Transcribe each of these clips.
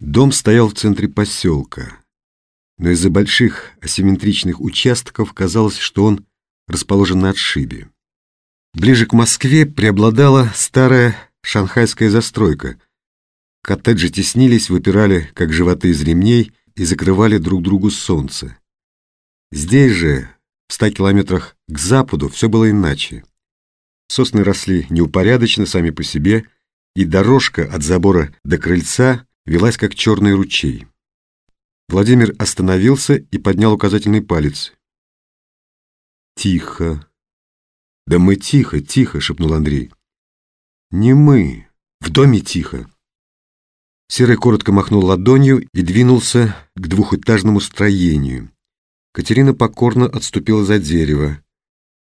Дом стоял в центре поселка, но из-за больших асимметричных участков казалось, что он расположен на отшибе. Ближе к Москве преобладала старая шанхайская застройка. Коттеджи теснились, выпирали, как животы из ремней, и закрывали друг другу солнце. Здесь же, в ста километрах к западу, все было иначе. Сосны росли неупорядочно сами по себе, и дорожка от забора до крыльца велась как черный ручей. Владимир остановился и поднял указательный палец. «Тихо!» «Да мы тихо, тихо!» — шепнул Андрей. «Не мы. В доме тихо». Серый коротко махнул ладонью и двинулся к двухэтажному строению. Катерина покорно отступила за дерево.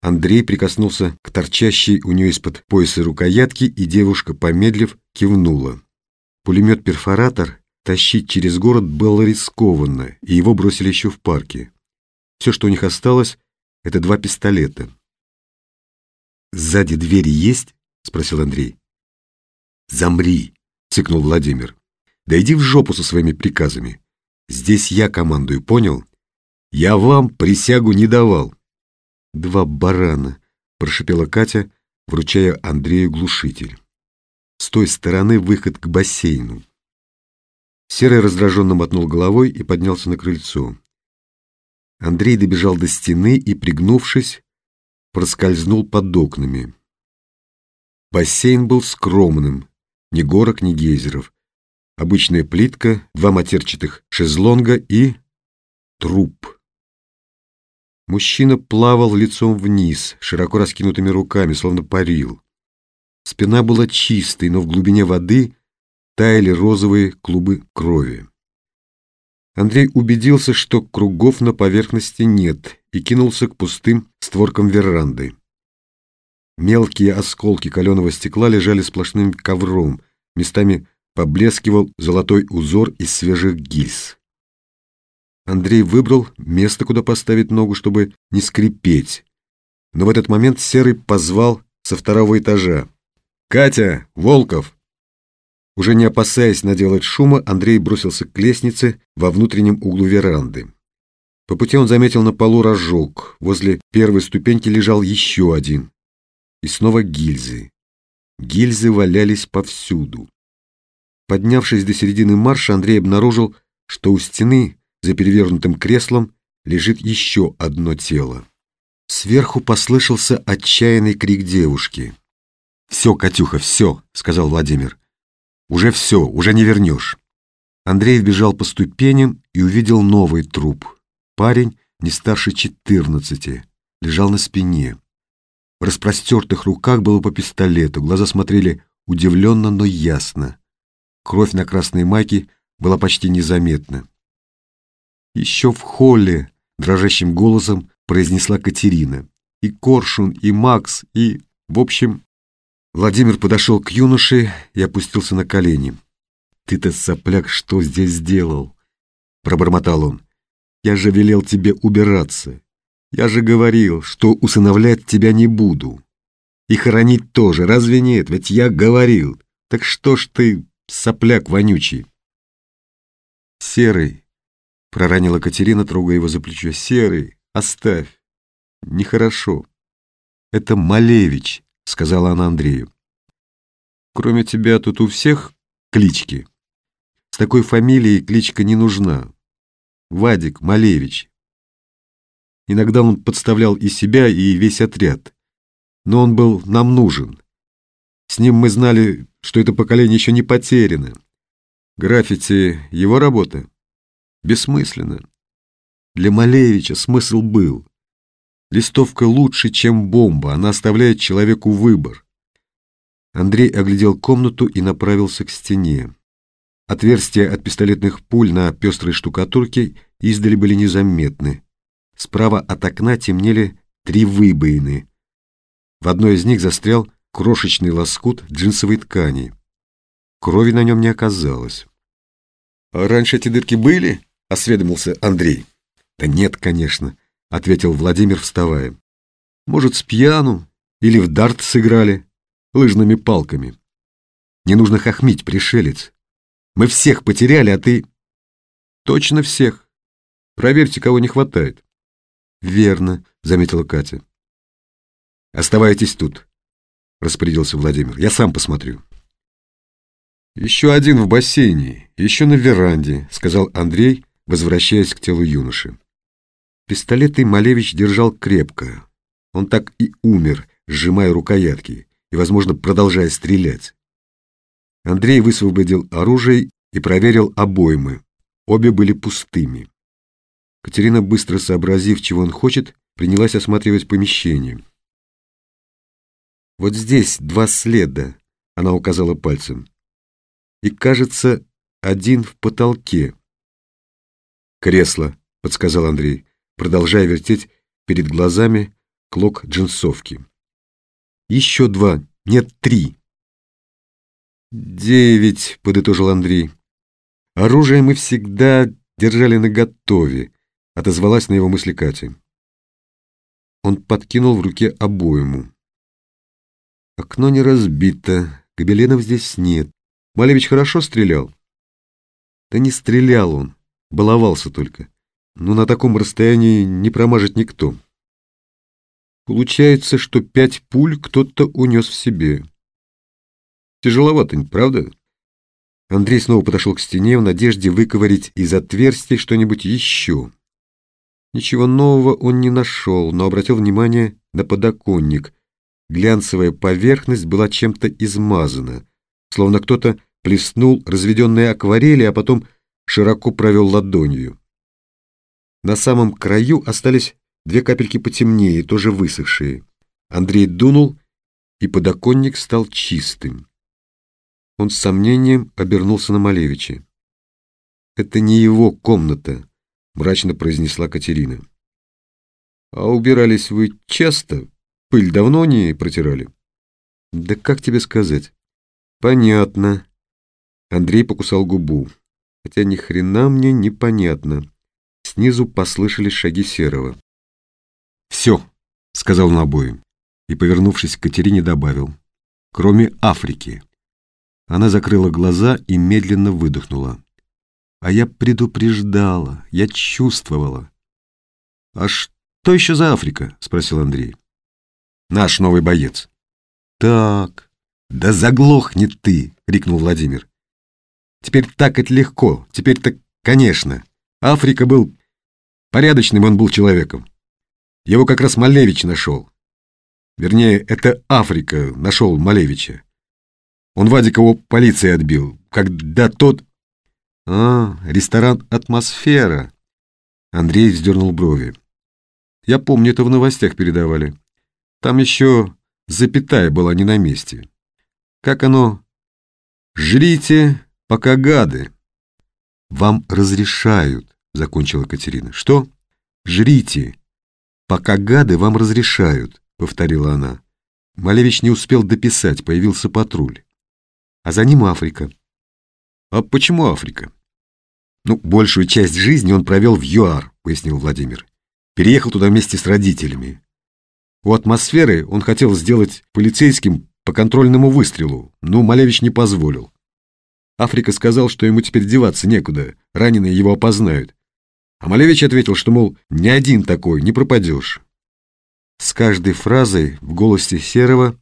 Андрей прикоснулся к торчащей у нее из-под пояса рукоятки, и девушка, помедлив, кивнула. Пулемет-перфоратор тащить через город было рискованно, и его бросили еще в парке. Все, что у них осталось, это два пистолета. «Сзади двери есть?» — спросил Андрей. «Замри!» — цыкнул Владимир. «Да иди в жопу со своими приказами. Здесь я командую, понял? Я вам присягу не давал». «Два барана», — прошипела Катя, вручая Андрею глушитель. С той стороны выход к бассейну. Серый раздраженно мотнул головой и поднялся на крыльцо. Андрей добежал до стены и, пригнувшись, проскользнул под окнами. Бассейн был скромным, ни горок, ни гейзеров. Обычная плитка, два матерчатых шезлонга и... труп. Мужчина плавал лицом вниз, широко раскинутыми руками, словно парил. Спина была чистой, но в глубине воды таяли розовые клубы крови. Андрей убедился, что кругов на поверхности нет, и кинулся к пустым створкам веранды. Мелкие осколки каленого стекла лежали сплошным ковром, местами поблескивал золотой узор из свежих гильз. Андрей выбрал место, куда поставить ногу, чтобы не скрипеть. Но в этот момент Серый позвал со второго этажа. «Катя! Волков!» Уже не опасаясь наделать шума, Андрей бросился к лестнице во внутреннем углу веранды. По пути он заметил на полу рожок. Возле первой ступеньки лежал еще один. И снова гильзы. Гильзы валялись повсюду. Поднявшись до середины марша, Андрей обнаружил, что у стены, за перевернутым креслом, лежит еще одно тело. Сверху послышался отчаянный крик девушки. «Все, Катюха, все», — сказал Владимир. «Уже все, уже не вернешь». Андрей вбежал по ступеням и увидел новый труп. Парень, не старше четырнадцати, лежал на спине. В распростертых руках было по пистолету, глаза смотрели удивленно, но ясно. Кровь на красной майке была почти незаметна. Еще в холле дрожащим голосом произнесла Катерина. И Коршун, и Макс, и... В общем, Владимир подошел к юноше и опустился на колени. «Ты-то, сопляк, что здесь сделал?» Пробормотал он. «Я же велел тебе убираться. Я же говорил, что усыновлять тебя не буду. И хоронить тоже, разве нет? Ведь я говорил. Так что ж ты, сопляк вонючий?» «Серый», — проронила Катерина, трогая его за плечо. «Серый, оставь. Нехорошо. Это Малевич», — сказала она Андрею. «Кроме тебя тут у всех клички. С такой фамилией кличка не нужна. Вадик Малевич. Иногда он подставлял и себя, и весь отряд. Но он был нам нужен. С ним мы знали, что это поколение еще не потеряно. Граффити — его работа. Бессмысленно. Для Малевича смысл был. Листовка лучше, чем бомба, она оставляет человеку выбор. Андрей оглядел комнату и направился к стене. Отверстия от пистолетных пуль на пестрой штукатурке издали были незаметны. Справа от окна темнели три выбоины. В одной из них застрял крошечный лоскут джинсовой ткани. Крови на нем не оказалось. «А раньше эти дырки были?» — осведомился Андрей. «Да нет, конечно», — ответил Владимир, вставая. «Может, с пьяну или в дарт сыграли лыжными палками. Не нужно хохмить, пришелец. Мы всех потеряли, а ты...» «Точно всех. Проверьте, кого не хватает». «Верно», — заметила Катя. «Оставайтесь тут», — распорядился Владимир. «Я сам посмотрю». «Еще один в бассейне, еще на веранде», — сказал Андрей, возвращаясь к телу юноши. Пистолеты Малевич держал крепко. Он так и умер, сжимая рукоятки и, возможно, продолжая стрелять. Андрей высвободил оружие и проверил обоймы. Обе были пустыми. Катерина, быстро сообразив, чего он хочет, принялась осматривать помещение. «Вот здесь два следа», — она указала пальцем. «И, кажется, один в потолке». «Кресло», — подсказал Андрей, продолжая вертеть перед глазами клок джинсовки. «Еще два, нет, три». «Девять», — подытожил Андрей. «Оружие мы всегда держали наготове», — отозвалась на его мысли Катя. Он подкинул в руке обойму. Окно не разбито, гобеленов здесь нет. Малевич хорошо стрелял? Да не стрелял он, баловался только. Но на таком расстоянии не промажет никто. Получается, что пять пуль кто-то унес в себе. Тяжеловато, правда? Андрей снова подошел к стене в надежде выковырить из отверстий что-нибудь еще. Ничего нового он не нашел, но обратил внимание на подоконник. Глянцевая поверхность была чем-то измазана, словно кто-то плеснул разведенные акварели, а потом широко провел ладонью. На самом краю остались две капельки потемнее, тоже высохшие. Андрей дунул, и подоконник стал чистым. Он с сомнением обернулся на Малевича. «Это не его комната», — мрачно произнесла Катерина. «А убирались вы часто? Пыль давно не протирали?» «Да как тебе сказать?» «Понятно». Андрей покусал губу. «Хотя ни хрена мне непонятно». Снизу послышались шаги Серого. «Все», — сказал он обоим, и, повернувшись к Катерине, добавил. «Кроме Африки». Она закрыла глаза и медленно выдохнула. А я предупреждала, я чувствовала. «А что еще за Африка?» — спросил Андрей. «Наш новый боец». «Так, да заглохни ты!» — крикнул Владимир. «Теперь так это легко, теперь-то, конечно. Африка был... Порядочным он был человеком. Его как раз Малевич нашел. Вернее, это Африка нашел Малевича. Он Вадика его полиции отбил, когда тот «А, ресторан «Атмосфера». Андрей вздернул брови. «Я помню, это в новостях передавали. Там еще запятая была не на месте. Как оно? Жрите, пока гады». «Вам разрешают», — закончила Катерина. «Что? Жрите, пока гады вам разрешают», — повторила она. Малевич не успел дописать, появился патруль. А за ним Африка. «А почему Африка?» «Ну, большую часть жизни он провел в ЮАР», — пояснил Владимир. «Переехал туда вместе с родителями. У атмосферы он хотел сделать полицейским по контрольному выстрелу, но Малевич не позволил. Африка сказал, что ему теперь деваться некуда, раненые его опознают. А Малевич ответил, что, мол, ни один такой, не пропадешь». С каждой фразой в голосе Серого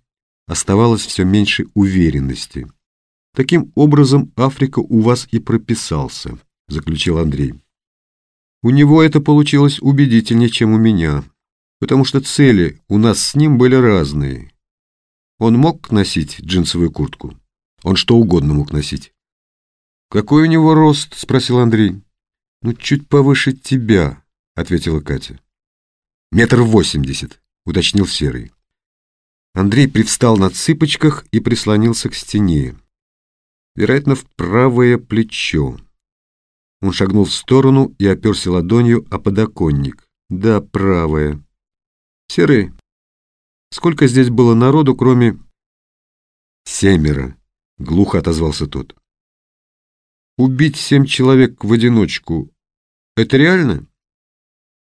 оставалось все меньше уверенности. Таким образом, Африка у вас и прописался, заключил Андрей. У него это получилось убедительнее, чем у меня, потому что цели у нас с ним были разные. Он мог носить джинсовую куртку? Он что угодно мог носить. «Какой у него рост?» — спросил Андрей. «Ну, чуть повыше тебя», — ответила Катя. «Метр восемьдесят», — уточнил Серый. Андрей привстал на цыпочках и прислонился к стене вероятно, в правое плечо. Он шагнул в сторону и оперся ладонью о подоконник. Да, правое. Серый, сколько здесь было народу, кроме... Семеро, глухо отозвался тот. Убить семь человек в одиночку — это реально?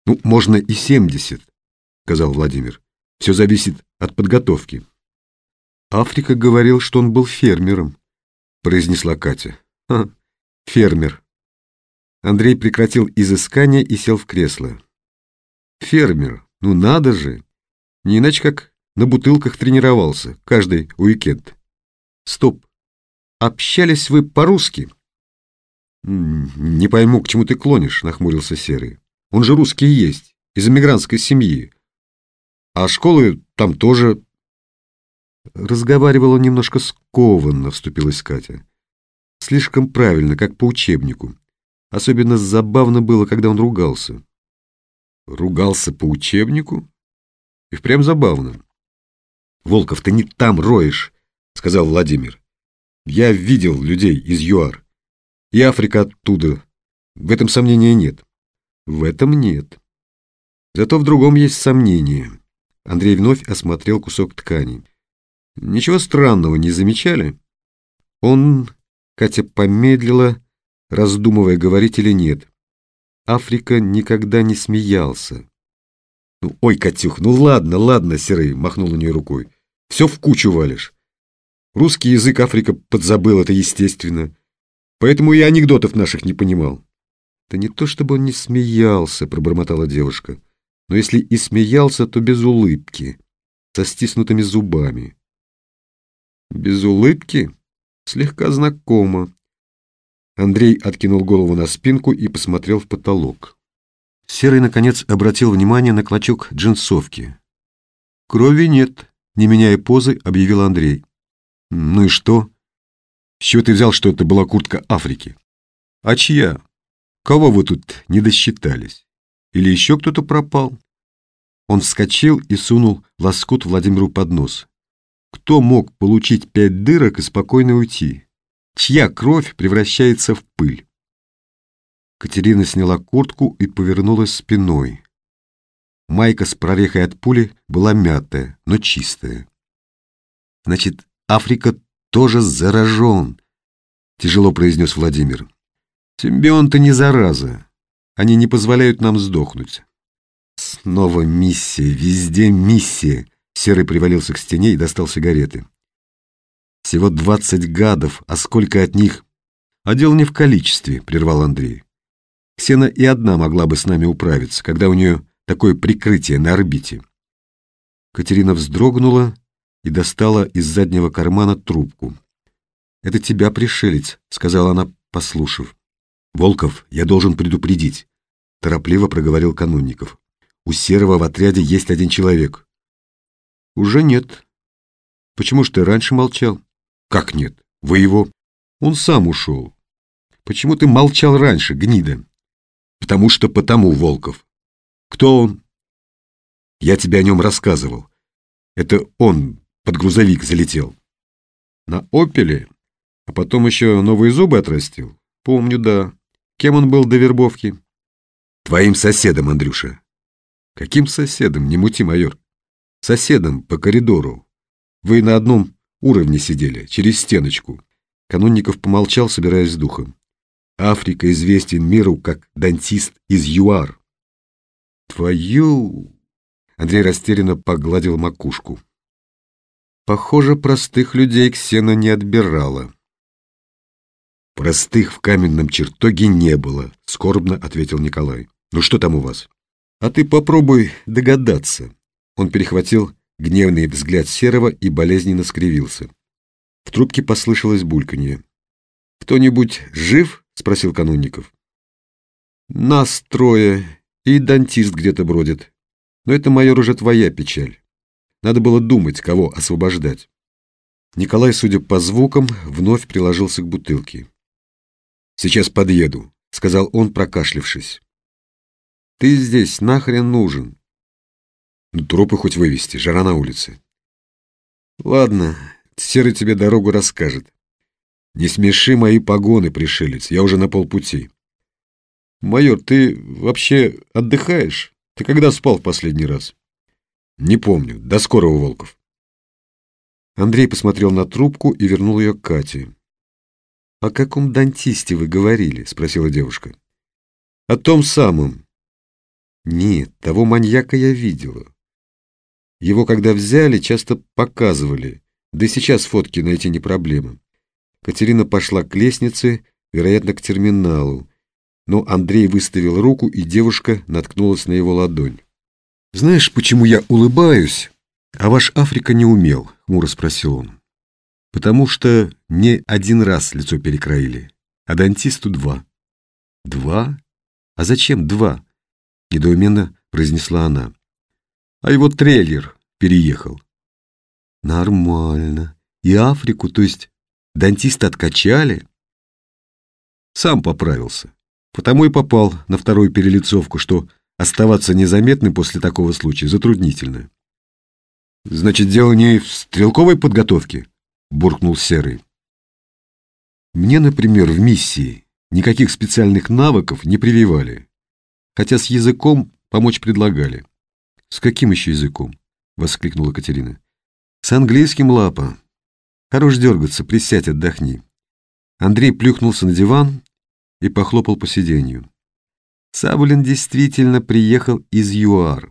Ну, можно и семьдесят, сказал Владимир. Все зависит от подготовки. Африка говорил, что он был фермером произнесла Катя. Фермер. Андрей прекратил изыскание и сел в кресло. Фермер, ну надо же! Не иначе как на бутылках тренировался, каждый уикенд. Стоп. Общались вы по-русски? Не пойму, к чему ты клонишь, нахмурился Серый. Он же русский есть, из эмигрантской семьи. А школы там тоже... Разговаривала немножко скованно, вступилась Катя. Слишком правильно, как по учебнику. Особенно забавно было, когда он ругался. Ругался по учебнику? И впрямь забавно. «Волков, ты не там роешь», — сказал Владимир. «Я видел людей из ЮАР. И Африка оттуда. В этом сомнения нет». «В этом нет. Зато в другом есть сомнение». Андрей вновь осмотрел кусок ткани. «Ничего странного не замечали?» Он, Катя помедлила, раздумывая, говорить или нет. Африка никогда не смеялся. «Ну, ой, Катюх, ну ладно, ладно, Серый», — махнул на нее рукой. «Все в кучу валишь. Русский язык Африка подзабыл, это естественно. Поэтому и анекдотов наших не понимал». «Да не то чтобы он не смеялся», — пробормотала девушка. «Но если и смеялся, то без улыбки, со стиснутыми зубами». «Без улыбки? Слегка знакомо», Андрей откинул голову на спинку и посмотрел в потолок. Серый, наконец, обратил внимание на клочок джинсовки. «Крови нет», — не меняя позы, объявил Андрей. «Ну и что? С чего ты взял, что это была куртка Африки? А чья? Кого вы тут не досчитались? Или еще кто-то пропал?» Он вскочил и сунул лоскут Владимиру под нос. «Кто мог получить пять дырок и спокойно уйти?» чья кровь превращается в пыль. Катерина сняла куртку и повернулась спиной. Майка с прорехой от пули была мятая, но чистая. «Значит, Африка тоже заражен», — тяжело произнес Владимир. «Симбионты не зараза. Они не позволяют нам сдохнуть». «Снова миссия, везде миссия», — Серый привалился к стене и достал сигареты. Всего двадцать гадов, а сколько от них? А дело не в количестве, прервал Андрей. Ксена и одна могла бы с нами управиться, когда у нее такое прикрытие на орбите. Катерина вздрогнула и достала из заднего кармана трубку. «Это тебя, пришелец», — сказала она, послушав. «Волков, я должен предупредить», — торопливо проговорил Канунников. «У Серого в отряде есть один человек». «Уже нет. Почему ж ты раньше молчал?» Как нет? Вы его... Он сам ушел. Почему ты молчал раньше, гнида? Потому что потому, Волков. Кто он? Я тебе о нем рассказывал. Это он под грузовик залетел. На «Опеле»? А потом еще новые зубы отрастил? Помню, да. Кем он был до вербовки? Твоим соседом, Андрюша. Каким соседом? Не мути, майор. Соседом по коридору. Вы на одном уровне сидели, через стеночку. Канунников помолчал, собираясь с духом. Африка известен миру как дантист из ЮАР. Твою... Андрей растерянно погладил макушку. Похоже, простых людей Ксена не отбирала. Простых в каменном чертоге не было, скорбно ответил Николай. Ну что там у вас? А ты попробуй догадаться. Он перехватил гневный взгляд Серого и болезненно скривился. В трубке послышалось бульканье. «Кто-нибудь жив?» — спросил Канунников. «Нас трое, и дантист где-то бродит. Но это, майор, уже твоя печаль. Надо было думать, кого освобождать». Николай, судя по звукам, вновь приложился к бутылке. «Сейчас подъеду», — сказал он, прокашлившись. «Ты здесь нахрен нужен?» Ну, трупы хоть вывести, жара на улице. Ладно, Серый тебе дорогу расскажет. Не смеши мои погоны, пришелец, я уже на полпути. Майор, ты вообще отдыхаешь? Ты когда спал в последний раз? Не помню. До скорого, Волков. Андрей посмотрел на трубку и вернул ее к Кате. «О каком дантисте вы говорили?» — спросила девушка. «О том самом». «Нет, того маньяка я видела. Его, когда взяли, часто показывали, да и сейчас фотки найти не проблема. Катерина пошла к лестнице, вероятно, к терминалу. Но Андрей выставил руку, и девушка наткнулась на его ладонь. «Знаешь, почему я улыбаюсь, а ваш Африка не умел?» — хмуро спросил он. «Потому что не один раз лицо перекроили, а дантисту два». «Два? А зачем два?» — недоуменно произнесла она. «А его трейлер переехал». «Нормально. И Африку, то есть дантиста откачали?» Сам поправился. Потому и попал на вторую перелицовку, что оставаться незаметным после такого случая затруднительно. «Значит, дело не в стрелковой подготовке?» — буркнул Серый. «Мне, например, в миссии никаких специальных навыков не прививали, хотя с языком помочь предлагали». «С каким еще языком?» — воскликнула Катерина. «С английским, лапа. Хорош дергаться, присядь, отдохни». Андрей плюхнулся на диван и похлопал по сиденью. Сабулин действительно приехал из ЮАР.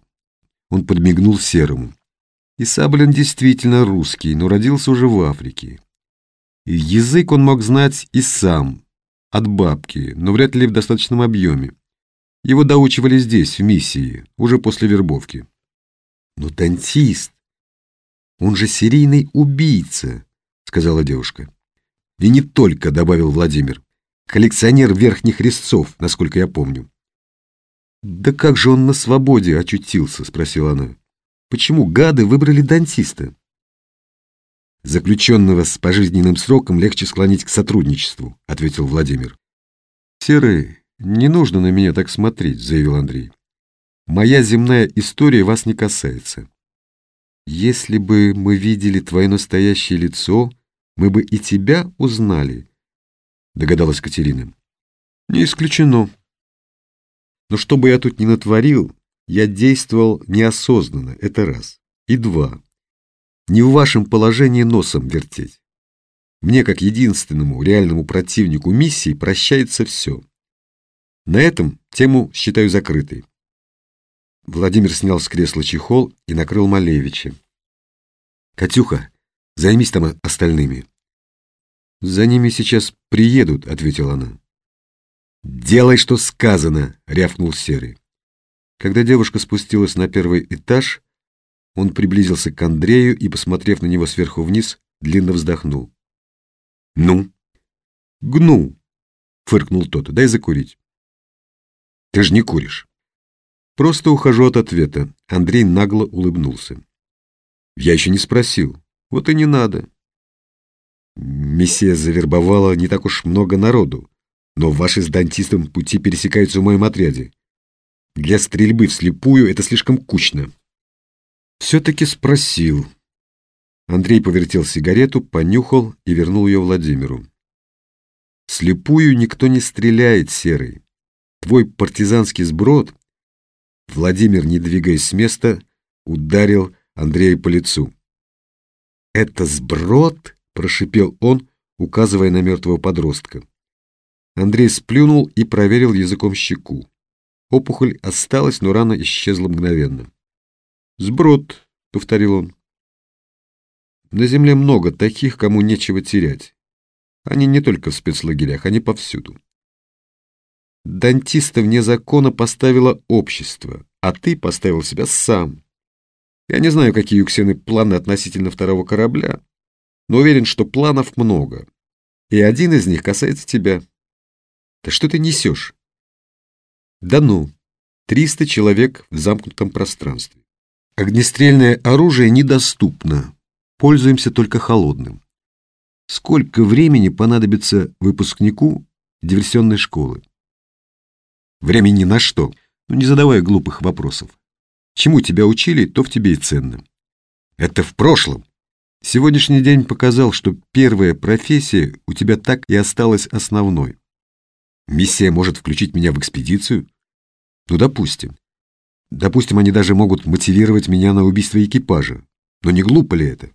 Он подмигнул Серому. И Сабулин действительно русский, но родился уже в Африке. И язык он мог знать и сам, от бабки, но вряд ли в достаточном объеме. Его доучивали здесь, в миссии, уже после вербовки. Но дантист, он же серийный убийца, сказала девушка. И не только, добавил Владимир коллекционер верхних резцов, насколько я помню. «Да как же он на свободе очутился?» — спросила она. «Почему гады выбрали дантиста?» «Заключенного с пожизненным сроком легче склонить к сотрудничеству», — ответил Владимир. «Серый, не нужно на меня так смотреть», — заявил Андрей. «Моя земная история вас не касается. Если бы мы видели твое настоящее лицо, мы бы и тебя узнали», догадалась Катерина. Не исключено. Но что бы я тут ни натворил, я действовал неосознанно, это раз. И два. Не в вашем положении носом вертеть. Мне, как единственному реальному противнику миссии, прощается все. На этом тему считаю закрытой. Владимир снял с кресла чехол и накрыл Малевича. «Катюха, займись там остальными. «За ними сейчас приедут», — ответила она. «Делай, что сказано», — рявкнул Серый. Когда девушка спустилась на первый этаж, он приблизился к Андрею и, посмотрев на него сверху вниз, длинно вздохнул. «Ну?» «Гну!» — фыркнул тот. «Дай закурить». «Ты же не куришь». «Просто ухожу от ответа». Андрей нагло улыбнулся. «Я еще не спросил. Вот и не надо». Мессия завербовала не так уж много народу, но ваши с дантистом пути пересекаются в моем отряде. Для стрельбы вслепую это слишком кучно. Все-таки спросил. Андрей повертел сигарету, понюхал и вернул ее Владимиру. Слепую никто не стреляет, Серый. Твой партизанский сброд... Владимир, не двигаясь с места, ударил Андрея по лицу. «Это сброд?» прошипел он, указывая на мертвого подростка. Андрей сплюнул и проверил языком щеку. Опухоль осталась, но рана исчезла мгновенно. «Сброд», — повторил он. «На земле много таких, кому нечего терять. Они не только в спецлагерях, они повсюду. Дантиста вне закона поставило общество, а ты поставил себя сам. Я не знаю, какие у Ксены планы относительно второго корабля, но уверен, что планов много. И один из них касается тебя. Да что ты несешь? Да ну, 300 человек в замкнутом пространстве. Огнестрельное оружие недоступно. Пользуемся только холодным. Сколько времени понадобится выпускнику диверсионной школы? Времени на что? Ну, не задавай глупых вопросов. Чему тебя учили, то в тебе и ценно. Это в прошлом. Сегодняшний день показал, что первая профессия у тебя так и осталась основной. Миссия может включить меня в экспедицию? Ну, допустим. Допустим, они даже могут мотивировать меня на убийство экипажа. Но не глупо ли это?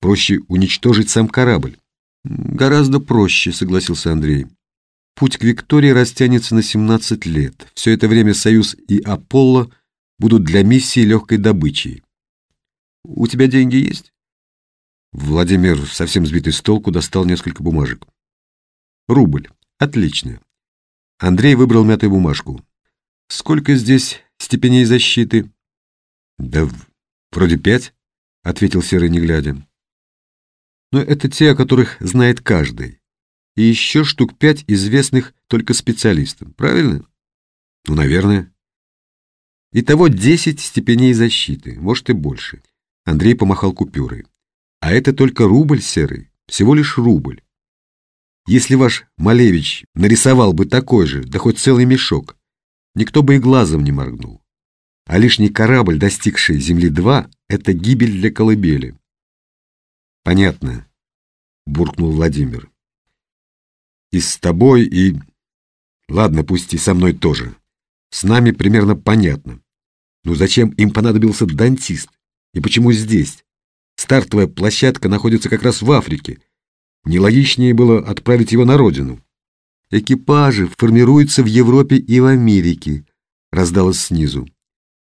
Проще уничтожить сам корабль. Гораздо проще, согласился Андрей. Путь к Виктории растянется на 17 лет. Все это время Союз и Аполло будут для миссии легкой добычей. У тебя деньги есть? Владимир, совсем сбитый с толку, достал несколько бумажек. Рубль. Отлично. Андрей выбрал мятую бумажку. Сколько здесь степеней защиты? Да вроде пять, ответил Серый, не глядя. Но это те, о которых знает каждый. И еще штук пять известных только специалистам, правильно? Ну, наверное. Итого десять степеней защиты, может и больше. Андрей помахал купюрой. А это только рубль серый, всего лишь рубль. Если ваш Малевич нарисовал бы такой же, да хоть целый мешок, никто бы и глазом не моргнул. А лишний корабль, достигший Земли-2, это гибель для колыбели. Понятно, буркнул Владимир. И с тобой, и... Ладно, пусть и со мной тоже. С нами примерно понятно. Но зачем им понадобился дантист? И почему здесь? Стартовая площадка находится как раз в Африке. Нелогичнее было отправить его на родину. Экипажи формируются в Европе и в Америке, раздалось снизу.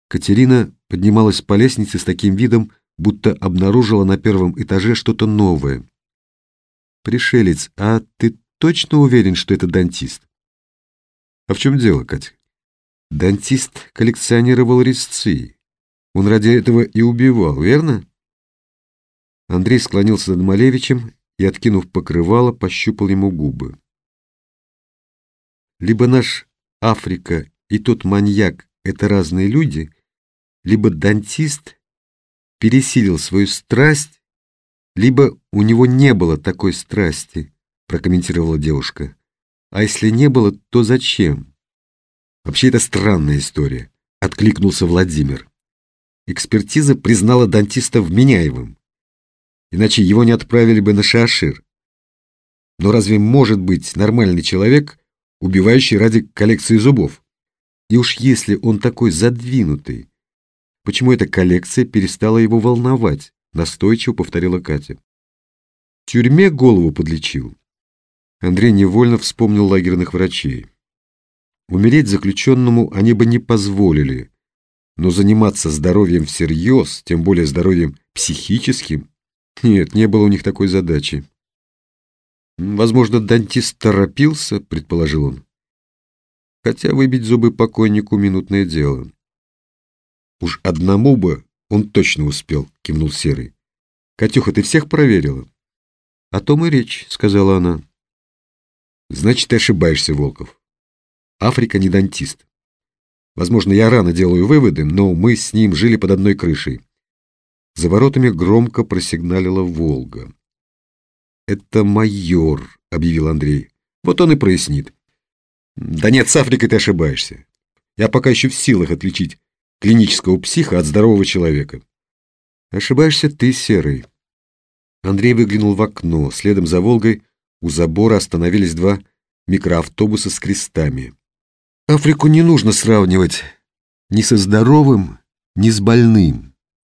Катерина поднималась по лестнице с таким видом, будто обнаружила на первом этаже что-то новое. «Пришелец, а ты точно уверен, что это дантист?» «А в чем дело, Катя?» «Дантист коллекционировал резцы. Он ради этого и убивал, верно?» Андрей склонился над Малевичем и, откинув покрывало, пощупал ему губы. Либо наш Африка и тот маньяк — это разные люди, либо дантист пересилил свою страсть, либо у него не было такой страсти, прокомментировала девушка. А если не было, то зачем? Вообще это странная история, откликнулся Владимир. Экспертиза признала дантиста вменяемым иначе его не отправили бы на Шашир. Но разве может быть нормальный человек, убивающий ради коллекции зубов? И уж если он такой задвинутый, почему эта коллекция перестала его волновать? Настойчиво повторила Катя. В тюрьме голову подлечил. Андрей невольно вспомнил лагерных врачей. Умереть заключенному они бы не позволили, но заниматься здоровьем всерьез, тем более здоровьем психическим, нет, не было у них такой задачи. Возможно, дантист торопился, предположил он. Хотя выбить зубы покойнику минутное дело. Уж одному бы он точно успел, кивнул Серый. Катюха, ты всех проверила? О том и речь, сказала она. Значит, ты ошибаешься, Волков. Африка не дантист. Возможно, я рано делаю выводы, но мы с ним жили под одной крышей. За воротами громко просигналила «Волга». «Это майор», — объявил Андрей. «Вот он и прояснит». «Да нет, с Африкой ты ошибаешься. Я пока еще в силах отличить клинического психа от здорового человека». «Ошибаешься ты, Серый». Андрей выглянул в окно. Следом за «Волгой» у забора остановились два микроавтобуса с крестами. Африку не нужно сравнивать ни со здоровым, ни с больным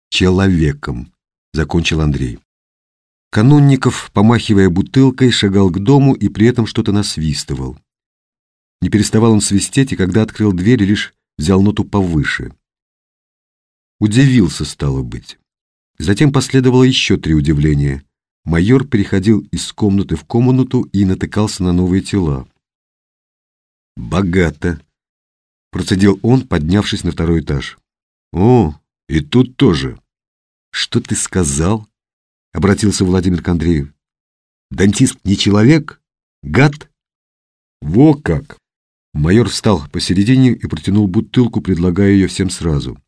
человеком», — закончил Андрей. Канунников, помахивая бутылкой, шагал к дому и при этом что-то насвистывал. Не переставал он свистеть, и когда открыл дверь, лишь взял ноту повыше. Удивился, стало быть. Затем последовало еще три удивления. Майор переходил из комнаты в комнату и натыкался на новые тела. «Богато», — процедил он, поднявшись на второй этаж. «О, и тут тоже. Что ты сказал? Обратился Владимир к Андрею. Дантист не человек? Гад? Во как! Майор встал посередине и протянул бутылку, предлагая ее всем сразу.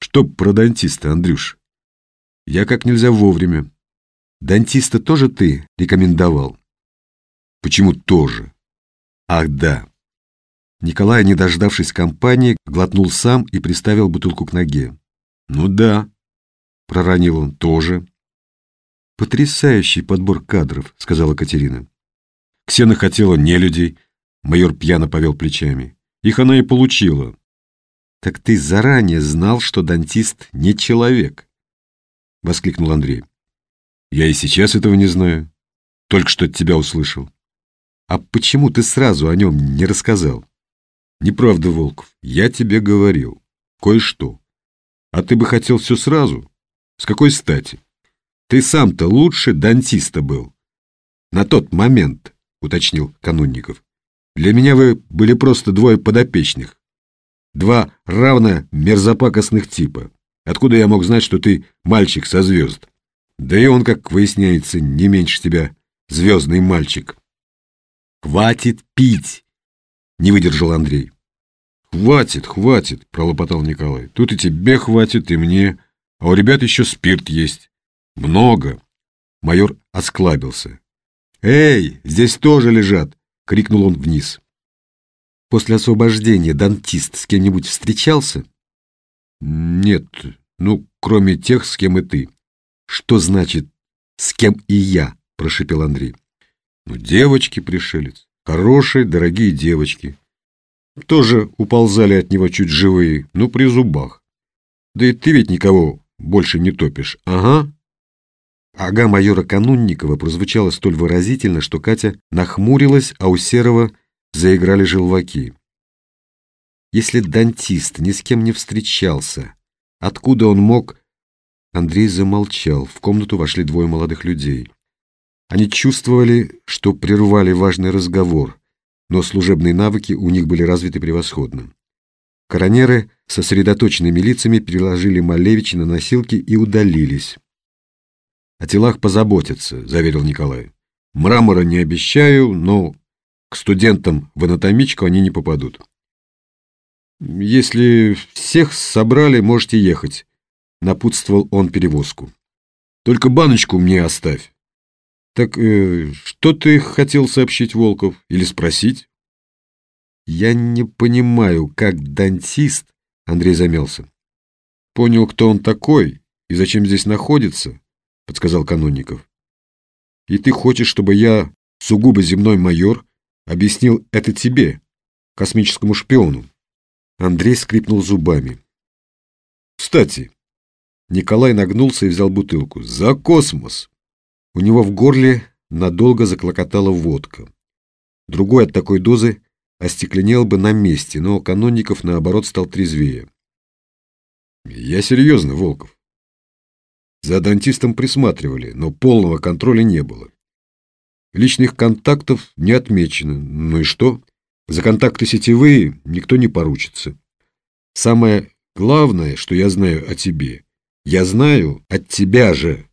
Что про дантиста, Андрюш? Я как нельзя вовремя. Дантиста тоже ты рекомендовал? Почему тоже? Ах, да. Николай, не дождавшись компании, глотнул сам и приставил бутылку к ноге. «Ну да», — проронил он тоже. «Потрясающий подбор кадров», — сказала Катерина. Ксена хотела не людей, майор пьяно повел плечами. Их она и получила. «Так ты заранее знал, что дантист не человек», — воскликнул Андрей. «Я и сейчас этого не знаю. Только что от тебя услышал». «А почему ты сразу о нем не рассказал?» «Неправда, Волков, я тебе говорил. Кое-что. А ты бы хотел все сразу? С какой стати? Ты сам-то лучше дантиста был. На тот момент. уточнил Канунников. Для меня вы были просто двое подопечных. Два равно мерзопакостных типа. Откуда я мог знать, что ты мальчик со звезд? Да и он, как выясняется, не меньше тебя звездный мальчик. «Хватит пить!» — не выдержал Андрей. «Хватит, хватит!» — пролопотал Николай. «Тут и тебе хватит, и мне. А у ребят еще спирт есть. Много!» Майор осклабился. «Эй, здесь тоже лежат!» — крикнул он вниз. После освобождения дантист с кем-нибудь встречался? Нет, ну, кроме тех, с кем и ты. Что значит «с кем и я»? Прошипел Андрей. Ну, девочки пришелец. Хорошие, дорогие девочки. Тоже уползали от него чуть живые, но при зубах. Да и ты ведь никого больше не топишь, ага. Ага майора Канунникова прозвучало столь выразительно, что Катя нахмурилась, а у Серого заиграли желваки. Если дантист ни с кем не встречался, откуда он мог... Андрей замолчал. В комнату вошли двое молодых людей. Они чувствовали, что прервали важный разговор, но служебные навыки у них были развиты превосходно. Коронеры со сосредоточенными лицами переложили Малевича на носилки и удалились. «О телах позаботятся», — заверил Николай. «Мрамора не обещаю, но к студентам в анатомичку они не попадут. «Если всех собрали, можете ехать», — напутствовал он перевозку. «Только баночку мне оставь». «Так э, что ты хотел сообщить, Волков, или спросить?» «Я не понимаю, как дантист...» — Андрей замялся. «Понял, кто он такой и зачем здесь находится?» — подсказал Канунников. «И ты хочешь, чтобы я, сугубо земной майор, объяснил это тебе, космическому шпиону. Андрей скрипнул зубами. Кстати, Николай нагнулся и взял бутылку. За космос! У него в горле надолго заклокотала водка. Другой от такой дозы остекленел бы на месте, но Канонников, наоборот, стал трезвее. Я серьезно, Волков. За дантистом присматривали, но полного контроля не было. Личных контактов не отмечено. Ну и что? За контакты сетевые никто не поручится. Самое главное, что я знаю о тебе, я знаю от тебя же.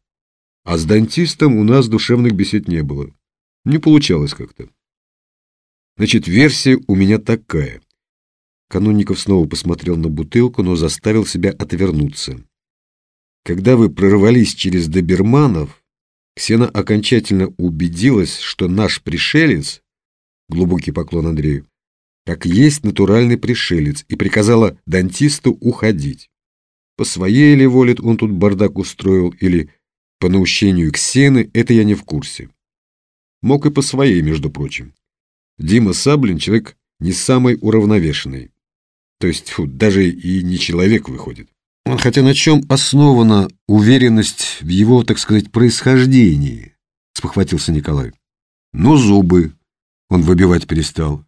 А с дантистом у нас душевных бесед не было. Не получалось как-то. Значит, версия у меня такая. Канунников снова посмотрел на бутылку, но заставил себя отвернуться. Когда вы прорвались через доберманов, Ксена окончательно убедилась, что наш пришелец, глубокий поклон Андрею, как есть натуральный пришелец, и приказала дантисту уходить. По своей ли воле он тут бардак устроил, или по наущению Ксены, это я не в курсе. Мог и по своей, между прочим. Дима Саблин человек не самый уравновешенный. То есть фу, даже и не человек выходит. Хотя на чем основана уверенность в его, так сказать, происхождении? Спохватился Николай. Ну, зубы. Он выбивать перестал.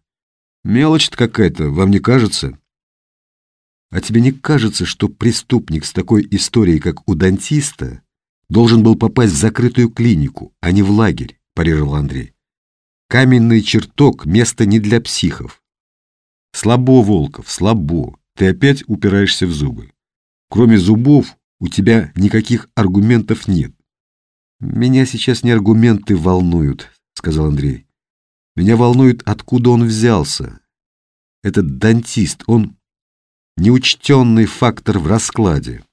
Мелочь-то какая-то, вам не кажется? А тебе не кажется, что преступник с такой историей, как у дантиста, должен был попасть в закрытую клинику, а не в лагерь, парировал Андрей. Каменный чертог — место не для психов. Слабо, Волков, слабо. Ты опять упираешься в зубы. Кроме зубов у тебя никаких аргументов нет. Меня сейчас не аргументы волнуют, сказал Андрей. Меня волнует, откуда он взялся. Этот дантист, он неучтенный фактор в раскладе.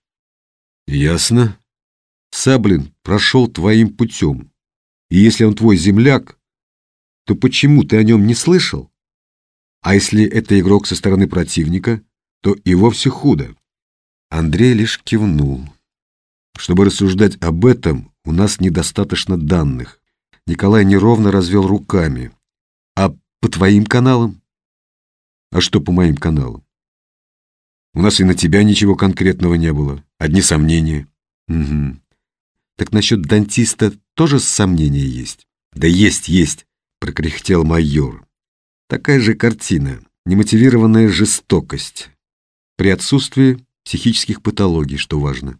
Ясно. Саблин прошел твоим путем. И если он твой земляк, то почему ты о нем не слышал? А если это игрок со стороны противника, то и вовсе худо. Андрей лишь кивнул. Чтобы рассуждать об этом, у нас недостаточно данных. Николай неровно развел руками. А по твоим каналам? А что по моим каналам? У нас и на тебя ничего конкретного не было. Одни сомнения. Угу. Так насчет дантиста тоже сомнения есть? Да есть, есть, прокряхтел майор. Такая же картина. Немотивированная жестокость. При отсутствии психических патологий, что важно.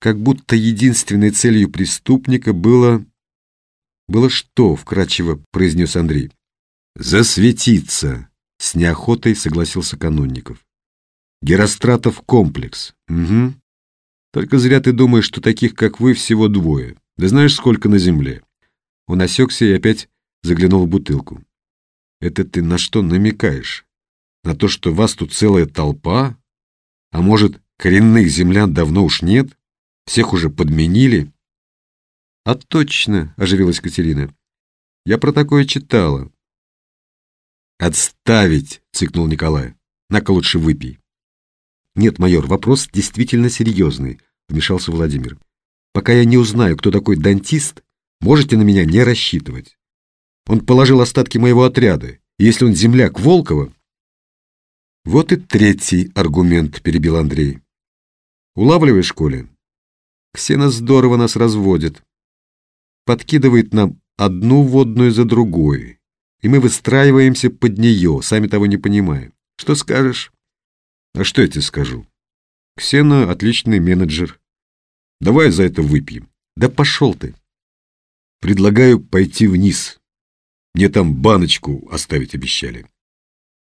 Как будто единственной целью преступника было Было что, вкратчиво произнес Андрей. Засветиться, с неохотой согласился Канунников. Геростратов комплекс. Угу. Только зря ты думаешь, что таких, как вы, всего двое. Да знаешь, сколько на земле? Он осекся и опять заглянул в бутылку. Это ты на что намекаешь? На то, что вас тут целая толпа? А может, коренных землян давно уж нет? Всех уже подменили? А точно, оживилась Катерина. Я про такое читала. Отставить, цыкнул Николай. На-ка лучше выпей. Нет, майор, вопрос действительно серьезный, вмешался Владимир. Пока я не узнаю, кто такой дантист, можете на меня не рассчитывать. Он положил остатки моего отряда, и если он земляк Волкова... Вот и третий аргумент, перебил Андрей. Улавливаешь, Коля? Ксена здорово нас разводит. Подкидывает нам одну водную за другой, и мы выстраиваемся под нее, сами того не понимая. Что скажешь? А что я тебе скажу? Ксена отличный менеджер. Давай за это выпьем. Да пошел ты. Предлагаю пойти вниз. Мне там баночку оставить обещали.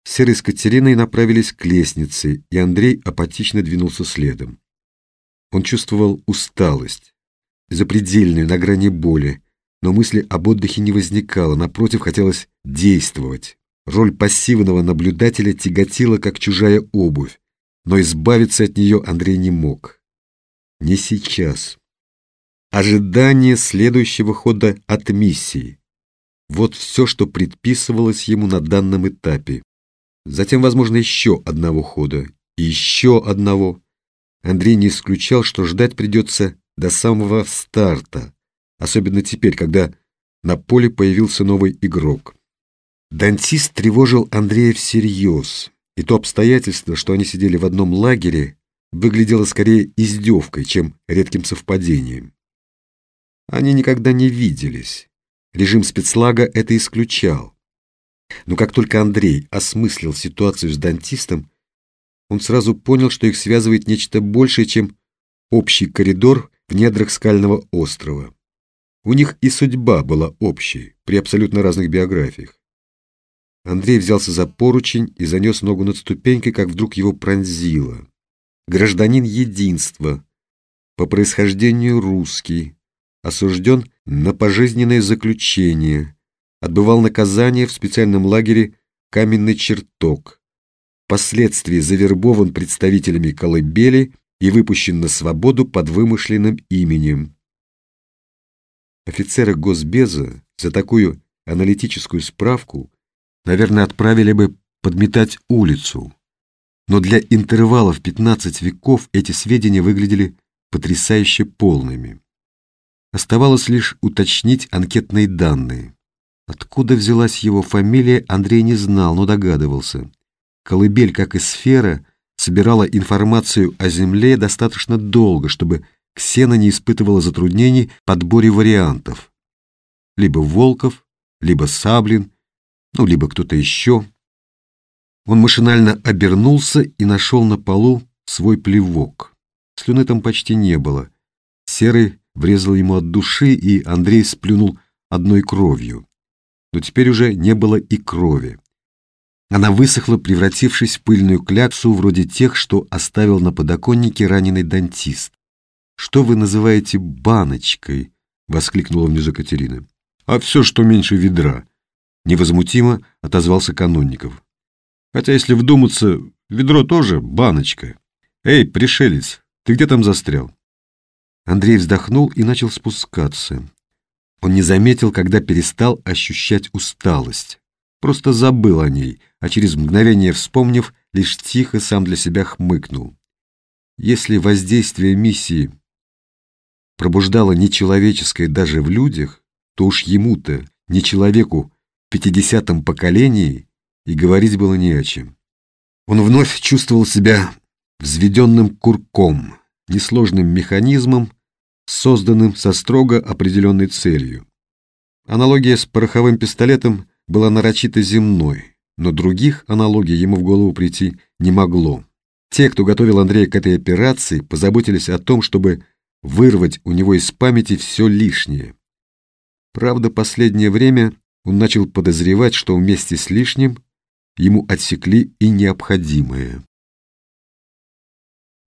Серый с Катериной направились к лестнице, и Андрей апатично двинулся следом. Он чувствовал усталость, запредельную, на грани боли, но мысли об отдыхе не возникало, напротив, хотелось действовать. Роль пассивного наблюдателя тяготила, как чужая обувь, но избавиться от нее Андрей не мог. Не сейчас. Ожидание следующего хода от миссии. Вот все, что предписывалось ему на данном этапе. Затем, возможно, еще одного хода. И еще одного. Андрей не исключал, что ждать придется до самого старта. Особенно теперь, когда на поле появился новый игрок. Дантист тревожил Андрея всерьез. И то обстоятельство, что они сидели в одном лагере, выглядело скорее издевкой, чем редким совпадением. Они никогда не виделись. Режим спецлага это исключал. Но как только Андрей осмыслил ситуацию с дантистом, он сразу понял, что их связывает нечто большее, чем общий коридор в недрах скального острова. У них и судьба была общей, при абсолютно разных биографиях. Андрей взялся за поручень и занес ногу над ступенькой, как вдруг его пронзило. Гражданин единства, по происхождению русский, осужден на пожизненное заключение, отбывал наказание в специальном лагере «Каменный чертог», впоследствии завербован представителями колыбели и выпущен на свободу под вымышленным именем. Офицеры Госбеза за такую аналитическую справку, наверное, отправили бы подметать улицу. Но для интервалов 15 веков эти сведения выглядели потрясающе полными. Оставалось лишь уточнить анкетные данные. Откуда взялась его фамилия, Андрей не знал, но догадывался. Колыбель, как и сфера, собирала информацию о Земле достаточно долго, чтобы Ксена не испытывала затруднений в подборе вариантов. Либо Волков, либо Саблин, ну, либо кто-то еще. Он машинально обернулся и нашел на полу свой плевок. Слюны там почти не было. Серый врезал ему от души, и Андрей сплюнул одной кровью. Но теперь уже не было и крови. Она высохла, превратившись в пыльную кляксу, вроде тех, что оставил на подоконнике раненый дантист. «Что вы называете баночкой?» — воскликнула внизу Катерина. «А все, что меньше ведра», — невозмутимо отозвался Канонников. «Хотя, если вдуматься, ведро тоже баночка. Эй, пришелец, ты где там застрял?» Андрей вздохнул и начал спускаться. Он не заметил, когда перестал ощущать усталость. Просто забыл о ней, а через мгновение вспомнив, лишь тихо сам для себя хмыкнул. Если воздействие миссии пробуждало нечеловеческое даже в людях, то уж ему-то, не человеку пятидесятом поколении, и говорить было не о чем. Он вновь чувствовал себя взведенным курком, несложным механизмом, созданным со строго определенной целью. Аналогия с пороховым пистолетом была нарочито земной, но других аналогий ему в голову прийти не могло. Те, кто готовил Андрея к этой операции, позаботились о том, чтобы вырвать у него из памяти все лишнее. Правда, последнее время он начал подозревать, что вместе с лишним ему отсекли и необходимое.